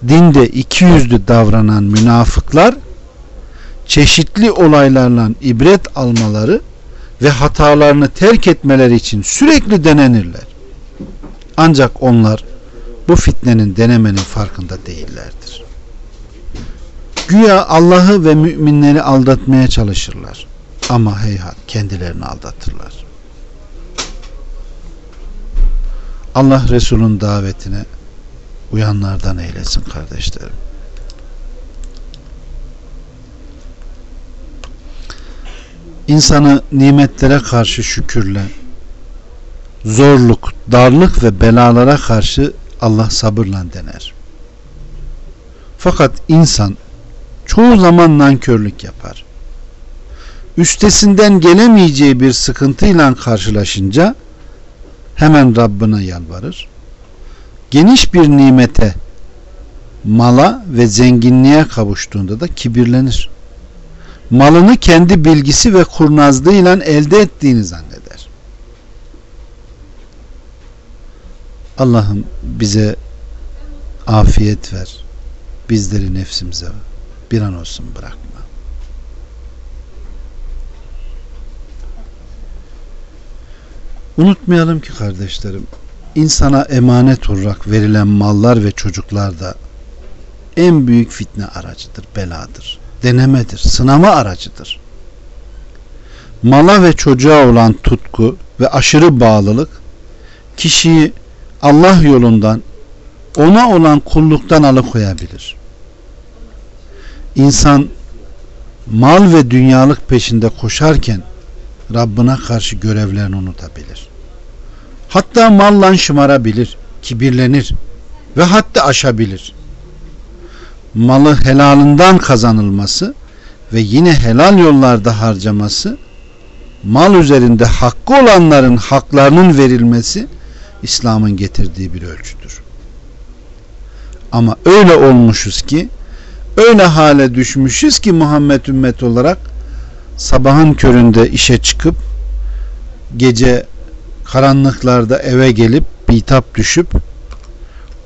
Dinde iki yüzlü davranan münafıklar çeşitli olaylarla ibret almaları ve hatalarını terk etmeleri için sürekli denenirler. Ancak onlar bu fitnenin denemenin farkında değillerdir. Güya Allah'ı ve müminleri aldatmaya çalışırlar. Ama heyhat kendilerini aldatırlar. Allah Resul'ün davetine uyanlardan eylesin kardeşlerim. İnsanı nimetlere karşı şükürle, zorluk, darlık ve belalara karşı Allah sabırla dener. Fakat insan çoğu zaman nankörlük yapar. Üstesinden gelemeyeceği bir sıkıntıyla karşılaşınca hemen Rabbine yalvarır. Geniş bir nimete, mala ve zenginliğe kavuştuğunda da kibirlenir. Malını kendi bilgisi ve kurnazlığıyla elde ettiğini zanneder. Allah'ım bize afiyet ver. Bizleri nefsimize bir an olsun bırakma. Unutmayalım ki kardeşlerim, insana emanet olarak verilen mallar ve çocuklar da en büyük fitne aracıdır, beladır, denemedir, sınama aracıdır. Mala ve çocuğa olan tutku ve aşırı bağlılık kişiyi Allah yolundan ona olan kulluktan alıkoyabilir. İnsan mal ve dünyalık peşinde koşarken Rabbine karşı görevlerini unutabilir. Hatta malla şımarabilir, kibirlenir ve hatta aşabilir. Malı helalından kazanılması ve yine helal yollarda harcaması, mal üzerinde hakkı olanların haklarının verilmesi İslam'ın getirdiği bir ölçüdür. Ama öyle olmuşuz ki öyle hale düşmüşüz ki Muhammed ümmet olarak sabahın köründe işe çıkıp gece karanlıklarda eve gelip bitap düşüp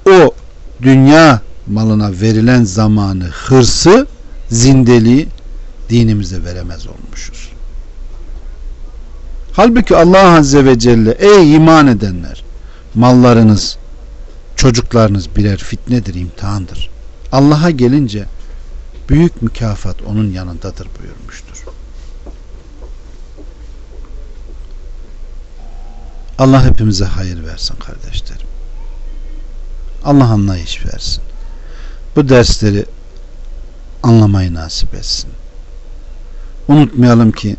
o dünya malına verilen zamanı, hırsı, zindeliği dinimize veremez olmuşuz. Halbuki Allah Azze ve Celle ey iman edenler mallarınız, çocuklarınız birer fitnedir, imtihandır. Allah'a gelince büyük mükafat onun yanındadır buyurmuştur. Allah hepimize hayır versin kardeşlerim. Allah anlayış versin. Bu dersleri anlamayı nasip etsin. Unutmayalım ki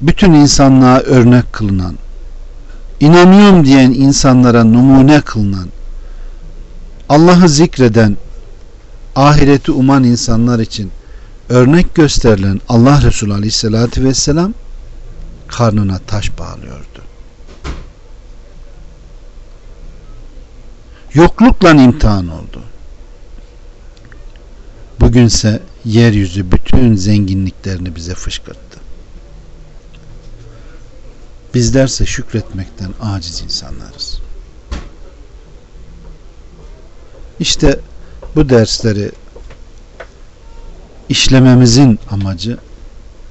bütün insanlığa örnek kılınan, inanıyorum diyen insanlara numune kılınan, Allah'ı zikreden, ahireti uman insanlar için örnek gösterilen Allah Resulü Aleyhisselatü Vesselam karnına taş bağlıyordu. Yoklukla imtihan oldu. Bugünse yeryüzü bütün zenginliklerini bize fışkırttı. Bizlerse şükretmekten aciz insanlarız. İşte bu dersleri işlememizin amacı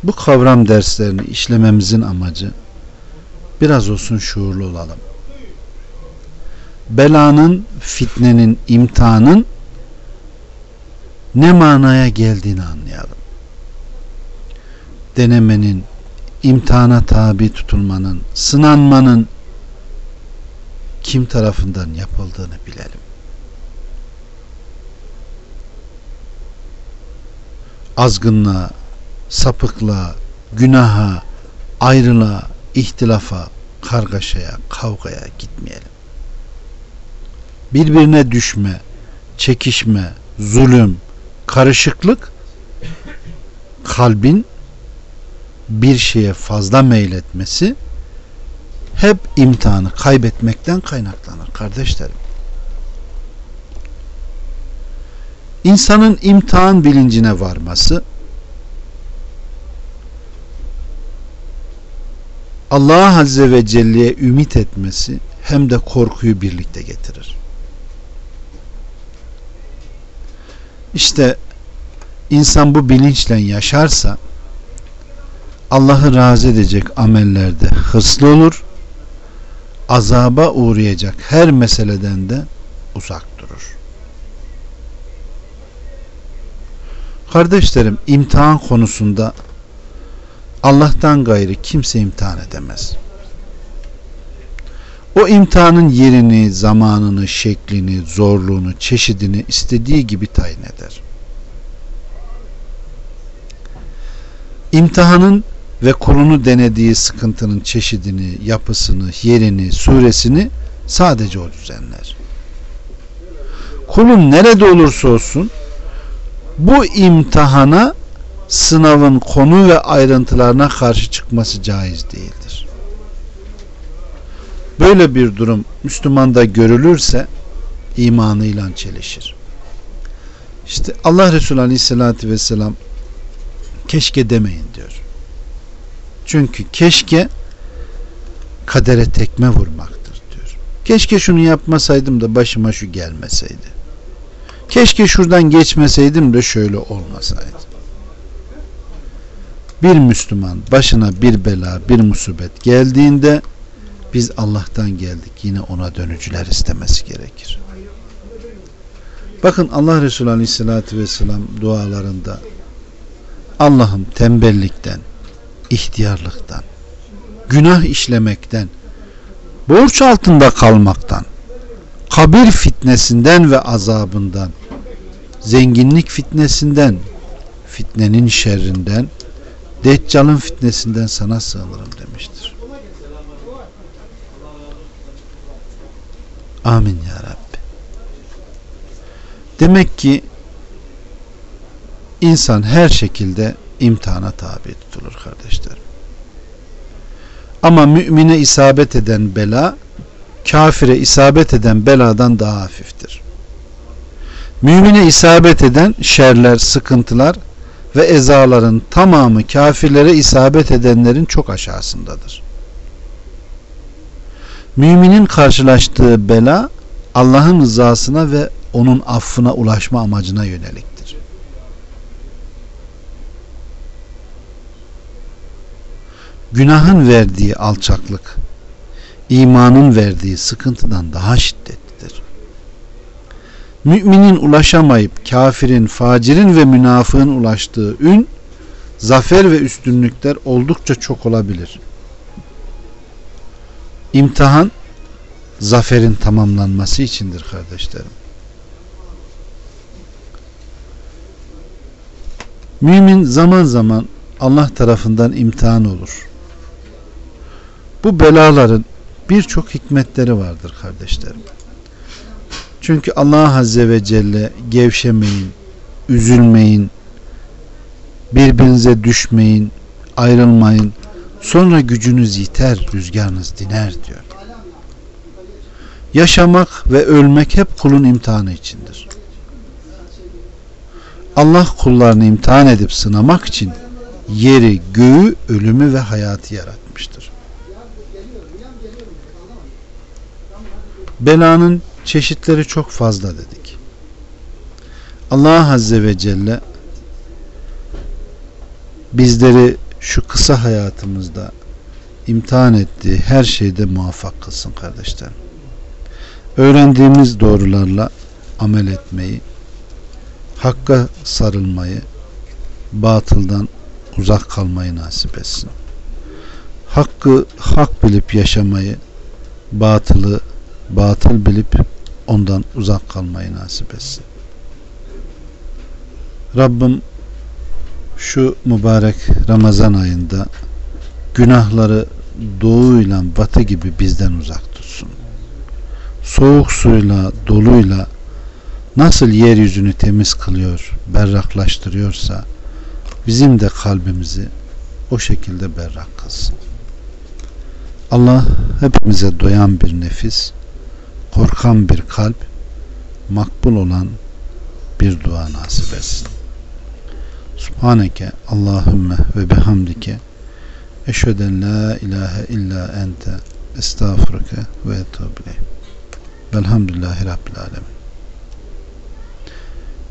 bu kavram derslerini işlememizin amacı biraz olsun şuurlu olalım. Belanın, fitnenin, imtihanın ne manaya geldiğini anlayalım. Denemenin, imtihana tabi tutulmanın, sınanmanın kim tarafından yapıldığını bilelim. Azgınlığa, sapıklığa, günaha, ayrılığa, ihtilafa, kargaşaya, kavgaya gitmeyelim. Birbirine düşme, çekişme, zulüm, karışıklık kalbin bir şeye fazla meyletmesi hep imtihanı kaybetmekten kaynaklanır kardeşlerim. İnsanın imtihan bilincine varması Allah Azze ve Celle'ye ümit etmesi hem de korkuyu birlikte getirir. İşte insan bu bilinçle yaşarsa Allah'ı razı edecek amellerde hırslı olur, azaba uğrayacak her meseleden de uzak durur. Kardeşlerim imtihan konusunda Allah'tan gayrı kimse imtihan edemez. O imtihanın yerini, zamanını, şeklini, zorluğunu, çeşidini istediği gibi tayin eder. İmtihanın ve kulunu denediği sıkıntının çeşidini, yapısını, yerini, suresini sadece o düzenler. Kulun nerede olursa olsun bu imtihana sınavın konu ve ayrıntılarına karşı çıkması caiz değildir. Böyle bir durum Müslümanda görülürse imanıyla çelişir. İşte Allah Resulü Aleyhisselatü Vesselam keşke demeyin diyor. Çünkü keşke kadere tekme vurmaktır diyor. Keşke şunu yapmasaydım da başıma şu gelmeseydi. Keşke şuradan geçmeseydim de şöyle olmasaydı. Bir Müslüman başına bir bela, bir musibet geldiğinde biz Allah'tan geldik. Yine ona dönücüler istemesi gerekir. Bakın Allah Resulü Aleyhisselatü Vesselam dualarında Allah'ım tembellikten, ihtiyarlıktan, günah işlemekten, borç altında kalmaktan, kabir fitnesinden ve azabından, zenginlik fitnesinden, fitnenin şerrinden, Deccal'ın fitnesinden sana sığınırım demiştir. Amin ya Rabbi. Demek ki insan her şekilde imtihana tabi tutulur kardeşlerim. Ama mümine isabet eden bela kafire isabet eden beladan daha hafiftir. Mümine isabet eden şerler, sıkıntılar ve ezaların tamamı kafirlere isabet edenlerin çok aşağısındadır. Müminin karşılaştığı bela Allah'ın rızasına ve onun affına ulaşma amacına yöneliktir. Günahın verdiği alçaklık imanın verdiği sıkıntıdan daha şiddetlidir. Müminin ulaşamayıp kafirin, facirin ve münafığın ulaştığı ün, zafer ve üstünlükler oldukça çok olabilir. İmtihan, zaferin tamamlanması içindir kardeşlerim. Mümin zaman zaman Allah tarafından imtihan olur. Bu belaların birçok hikmetleri vardır kardeşlerim. Çünkü Allah Azze ve Celle gevşemeyin, üzülmeyin, birbirinize düşmeyin, ayrılmayın. Sonra gücünüz yiter, rüzgarınız diner diyor. Yaşamak ve ölmek hep kulun imtihanı içindir. Allah kullarını imtihan edip sınamak için yeri, göğü, ölümü ve hayatı yaratmıştır. Belanın çeşitleri çok fazla dedik. Allah Azze ve Celle bizleri şu kısa hayatımızda imtihan ettiği her şeyde muvaffak kılsın kardeşlerim. Öğrendiğimiz doğrularla amel etmeyi, Hakka sarılmayı, batıldan uzak kalmayı nasip etsin. Hakkı hak bilip yaşamayı, batılı batıl bilip ondan uzak kalmayı nasip etsin. Rabbim şu mübarek Ramazan ayında günahları doğuyla batı gibi bizden uzak tutsun. Soğuk suyla, doluyla nasıl yeryüzünü temiz kılıyor, berraklaştırıyorsa bizim de kalbimizi o şekilde berrak kılsın. Allah hepimize doyan bir nefis, korkan bir kalp, makbul olan bir dua nasip etsin. Subhaneke Allahümme ve bihamdike eşheden la ilahe illa ente estağfurke ve etûbü Velhamdülillahi Rabbil Alemin.